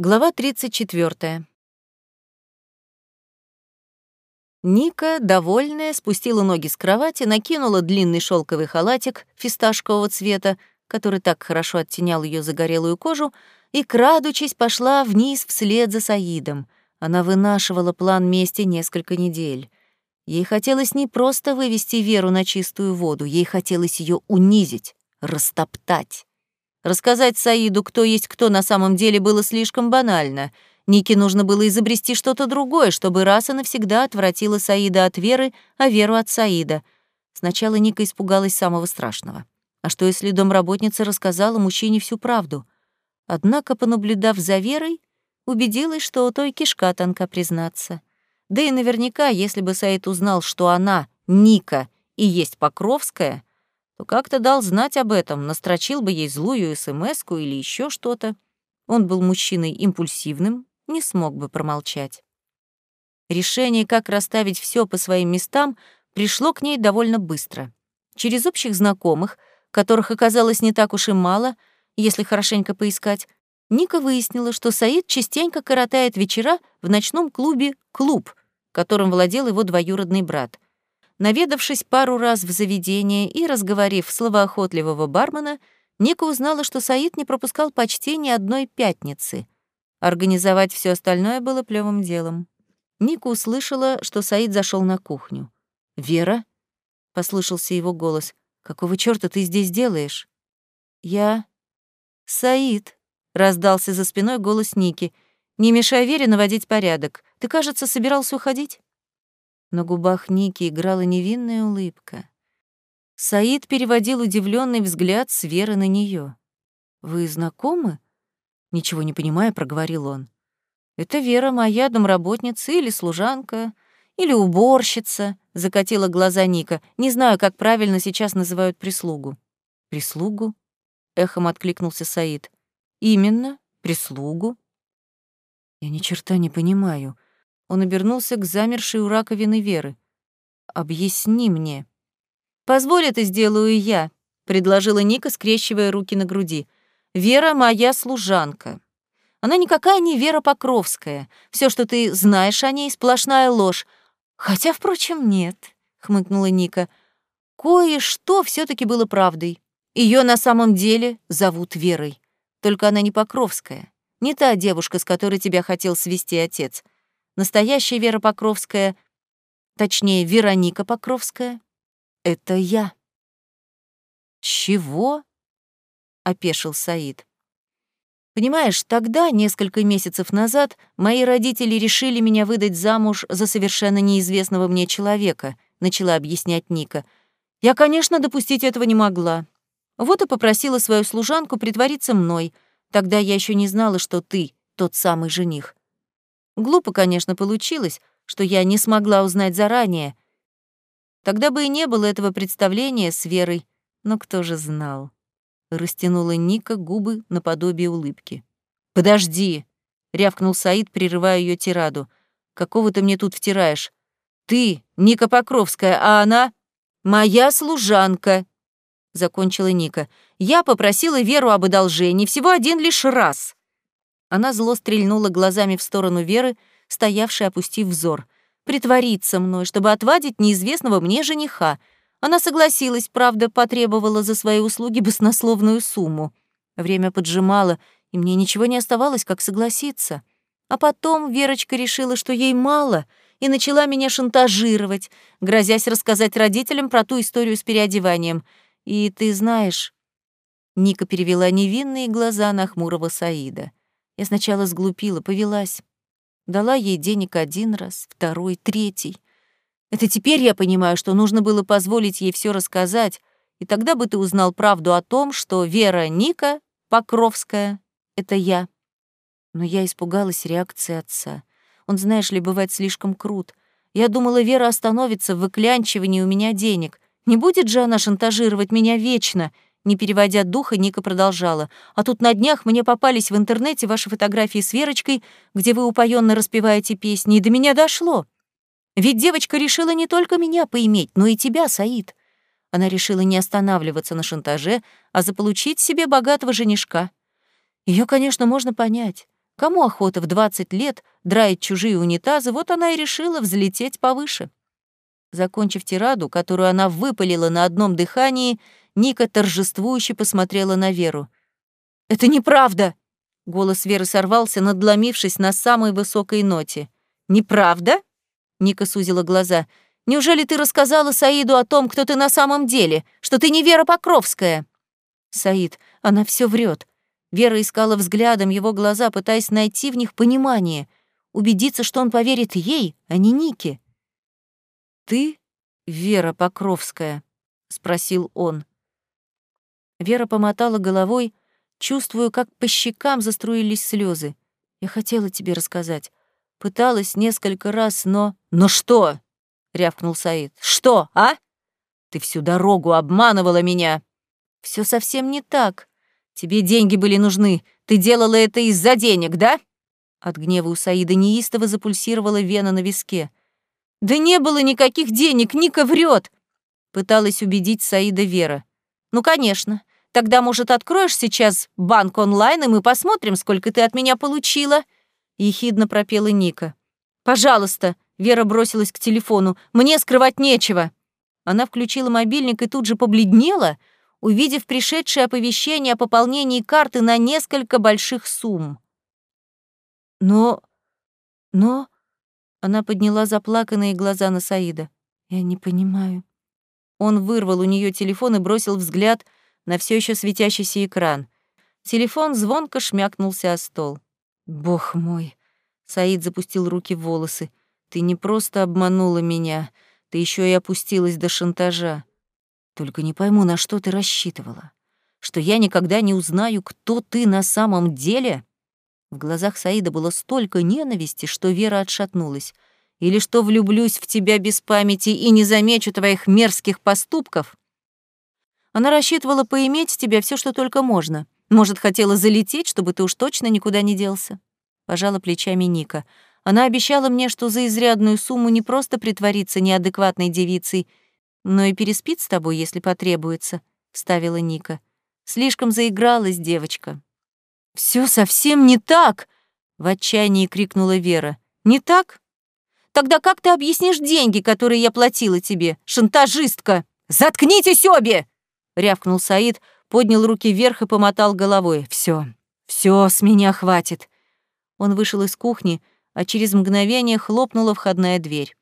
Глава 34. Ника, довольная, спустила ноги с кровати, накинула длинный шелковый халатик фисташкового цвета, который так хорошо оттенял ее загорелую кожу, и, крадучись, пошла вниз вслед за Саидом. Она вынашивала план мести несколько недель. Ей хотелось не просто вывести Веру на чистую воду, ей хотелось ее унизить, растоптать. Рассказать Саиду, кто есть кто на самом деле, было слишком банально. Нике нужно было изобрести что-то другое, чтобы раз и навсегда отвратила Саида от Веры, а Веру от Саида. Сначала Ника испугалась самого страшного. А что, если домработница рассказала мужчине всю правду? Однако, понаблюдав за Верой, убедилась, что у той кишка тонка признаться. Да и наверняка, если бы Саид узнал, что она, Ника, и есть Покровская, то как-то дал знать об этом, настрочил бы ей злую смс или еще что-то. Он был мужчиной импульсивным, не смог бы промолчать. Решение, как расставить все по своим местам, пришло к ней довольно быстро. Через общих знакомых, которых оказалось не так уж и мало, если хорошенько поискать, Ника выяснила, что Саид частенько коротает вечера в ночном клубе «Клуб», которым владел его двоюродный брат — Наведавшись пару раз в заведение и разговорив словоохотливого бармена, Ника узнала, что Саид не пропускал почти ни одной пятницы. Организовать все остальное было плевым делом. Ника услышала, что Саид зашел на кухню. «Вера?» — послышался его голос. «Какого чёрта ты здесь делаешь?» «Я...» «Саид», — раздался за спиной голос Ники. «Не мешай Вере наводить порядок. Ты, кажется, собирался уходить?» На губах Ники играла невинная улыбка. Саид переводил удивленный взгляд с Веры на нее. «Вы знакомы?» Ничего не понимая, проговорил он. «Это Вера моя домработница или служанка, или уборщица», — закатила глаза Ника. «Не знаю, как правильно сейчас называют прислугу». «Прислугу?» — эхом откликнулся Саид. «Именно, прислугу». «Я ни черта не понимаю», он обернулся к замершей у раковины Веры. «Объясни мне». «Позволь это сделаю я», — предложила Ника, скрещивая руки на груди. «Вера — моя служанка. Она никакая не Вера Покровская. Все, что ты знаешь о ней, сплошная ложь. Хотя, впрочем, нет», — хмыкнула Ника. «Кое-что все таки было правдой. Ее на самом деле зовут Верой. Только она не Покровская, не та девушка, с которой тебя хотел свести отец. Настоящая Вера Покровская, точнее, Вероника Покровская, — это я. «Чего?» — опешил Саид. «Понимаешь, тогда, несколько месяцев назад, мои родители решили меня выдать замуж за совершенно неизвестного мне человека», — начала объяснять Ника. «Я, конечно, допустить этого не могла. Вот и попросила свою служанку притвориться мной. Тогда я еще не знала, что ты тот самый жених. Глупо, конечно, получилось, что я не смогла узнать заранее. Тогда бы и не было этого представления с Верой, но кто же знал? Растянула Ника губы наподобие улыбки. «Подожди!» — рявкнул Саид, прерывая ее тираду. «Какого ты мне тут втираешь? Ты, Ника Покровская, а она — моя служанка!» — закончила Ника. «Я попросила Веру об одолжении всего один лишь раз. Она зло стрельнула глазами в сторону Веры, стоявшей, опустив взор. «Притвориться мной, чтобы отвадить неизвестного мне жениха». Она согласилась, правда, потребовала за свои услуги баснословную сумму. Время поджимало, и мне ничего не оставалось, как согласиться. А потом Верочка решила, что ей мало, и начала меня шантажировать, грозясь рассказать родителям про ту историю с переодеванием. И ты знаешь... Ника перевела невинные глаза на хмурого Саида. Я сначала сглупила, повелась. Дала ей денег один раз, второй, третий. Это теперь я понимаю, что нужно было позволить ей все рассказать, и тогда бы ты узнал правду о том, что Вера Ника Покровская — это я. Но я испугалась реакции отца. Он, знаешь ли, бывает слишком крут. Я думала, Вера остановится в выклянчивании у меня денег. Не будет же она шантажировать меня вечно — не переводя духа, Ника продолжала. «А тут на днях мне попались в интернете ваши фотографии с Верочкой, где вы упоенно распеваете песни, и до меня дошло. Ведь девочка решила не только меня поиметь, но и тебя, Саид. Она решила не останавливаться на шантаже, а заполучить себе богатого женишка. Ее, конечно, можно понять. Кому охота в 20 лет драить чужие унитазы, вот она и решила взлететь повыше. Закончив тираду, которую она выпалила на одном дыхании, Ника торжествующе посмотрела на Веру. «Это неправда!» — голос Веры сорвался, надломившись на самой высокой ноте. «Неправда?» — Ника сузила глаза. «Неужели ты рассказала Саиду о том, кто ты на самом деле, что ты не Вера Покровская?» «Саид, она все врет. Вера искала взглядом его глаза, пытаясь найти в них понимание, убедиться, что он поверит ей, а не Нике. «Ты Вера Покровская?» — спросил он. Вера помотала головой, чувствуя, как по щекам заструились слезы. «Я хотела тебе рассказать. Пыталась несколько раз, но...» «Но что?» — рявкнул Саид. «Что, а? Ты всю дорогу обманывала меня!» Все совсем не так. Тебе деньги были нужны. Ты делала это из-за денег, да?» От гнева у Саида неистово запульсировала вена на виске. «Да не было никаких денег, Ника врет!» Пыталась убедить Саида Вера. «Ну, конечно. Тогда, может, откроешь сейчас банк онлайн, и мы посмотрим, сколько ты от меня получила?» Ехидно пропела Ника. «Пожалуйста!» — Вера бросилась к телефону. «Мне скрывать нечего!» Она включила мобильник и тут же побледнела, увидев пришедшее оповещение о пополнении карты на несколько больших сумм. «Но... но...» Она подняла заплаканные глаза на Саида. «Я не понимаю». Он вырвал у нее телефон и бросил взгляд на все еще светящийся экран. Телефон звонко шмякнулся о стол. «Бог мой!» Саид запустил руки в волосы. «Ты не просто обманула меня, ты еще и опустилась до шантажа. Только не пойму, на что ты рассчитывала. Что я никогда не узнаю, кто ты на самом деле?» В глазах Саида было столько ненависти, что Вера отшатнулась. «Или что влюблюсь в тебя без памяти и не замечу твоих мерзких поступков?» Она рассчитывала поиметь тебя все, что только можно. Может, хотела залететь, чтобы ты уж точно никуда не делся. Пожала плечами Ника. Она обещала мне, что за изрядную сумму не просто притворится неадекватной девицей, но и переспит с тобой, если потребуется», — вставила Ника. «Слишком заигралась девочка». Все совсем не так!» — в отчаянии крикнула Вера. «Не так? Тогда как ты объяснишь деньги, которые я платила тебе, шантажистка? Заткнитесь обе!» — рявкнул Саид, поднял руки вверх и помотал головой. Все, все, с меня хватит». Он вышел из кухни, а через мгновение хлопнула входная дверь.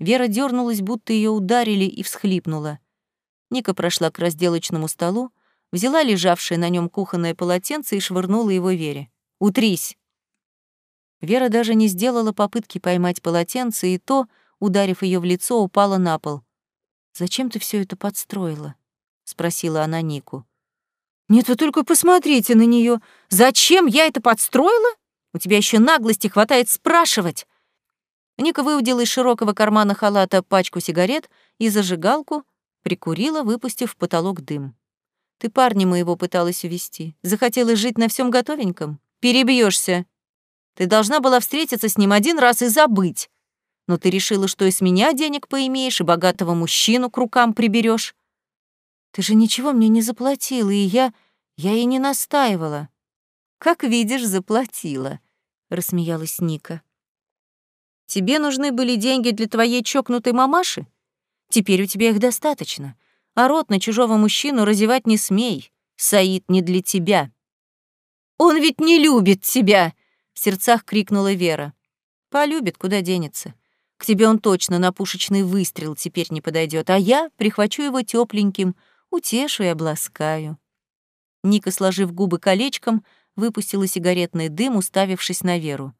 Вера дернулась, будто ее ударили, и всхлипнула. Ника прошла к разделочному столу, взяла лежавшее на нем кухонное полотенце и швырнула его Вере. «Утрись!» Вера даже не сделала попытки поймать полотенце, и то, ударив ее в лицо, упала на пол. «Зачем ты все это подстроила?» — спросила она Нику. «Нет, вы только посмотрите на нее. Зачем я это подстроила? У тебя еще наглости хватает спрашивать!» Ника выудила из широкого кармана халата пачку сигарет и зажигалку, прикурила, выпустив в потолок дым. «Ты парня моего пыталась увести. Захотела жить на всем готовеньком? Перебьешься. Ты должна была встретиться с ним один раз и забыть. Но ты решила, что из меня денег поимеешь и богатого мужчину к рукам приберешь. Ты же ничего мне не заплатила, и я... я и не настаивала». «Как видишь, заплатила», — рассмеялась Ника. Тебе нужны были деньги для твоей чокнутой мамаши? Теперь у тебя их достаточно. А рот на чужого мужчину разевать не смей. Саид не для тебя. Он ведь не любит тебя, в сердцах крикнула Вера. Полюбит, куда денется. К тебе он точно на пушечный выстрел теперь не подойдет, а я прихвачу его тепленьким, утешу и обласкаю. Ника, сложив губы колечком, выпустила сигаретный дым, уставившись на Веру.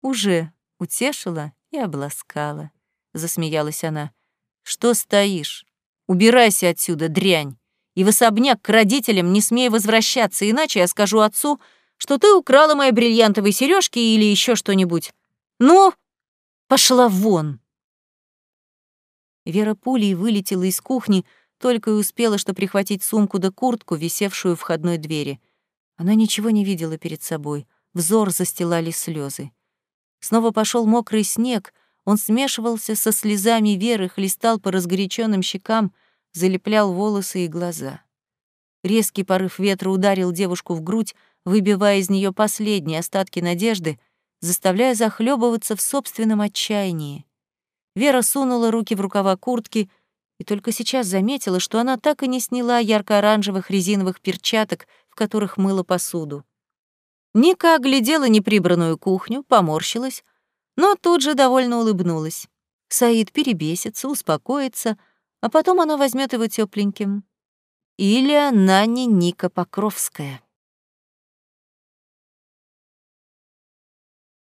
«Уже», Утешила и обласкала. Засмеялась она. «Что стоишь? Убирайся отсюда, дрянь! И в особняк к родителям не смей возвращаться, иначе я скажу отцу, что ты украла мои бриллиантовые сережки или еще что-нибудь. Ну, пошла вон!» Вера пулей вылетела из кухни, только и успела, что прихватить сумку да куртку, висевшую в входной двери. Она ничего не видела перед собой, взор застилали слезы. Снова пошел мокрый снег, он смешивался со слезами Веры, хлестал по разгоряченным щекам, залеплял волосы и глаза. Резкий порыв ветра ударил девушку в грудь, выбивая из нее последние остатки надежды, заставляя захлебываться в собственном отчаянии. Вера сунула руки в рукава куртки и только сейчас заметила, что она так и не сняла ярко-оранжевых резиновых перчаток, в которых мыла посуду. Ника оглядела неприбранную кухню, поморщилась, но тут же довольно улыбнулась. Саид перебесится, успокоится, а потом она возьмет его тепленьким. Или она не Ника Покровская.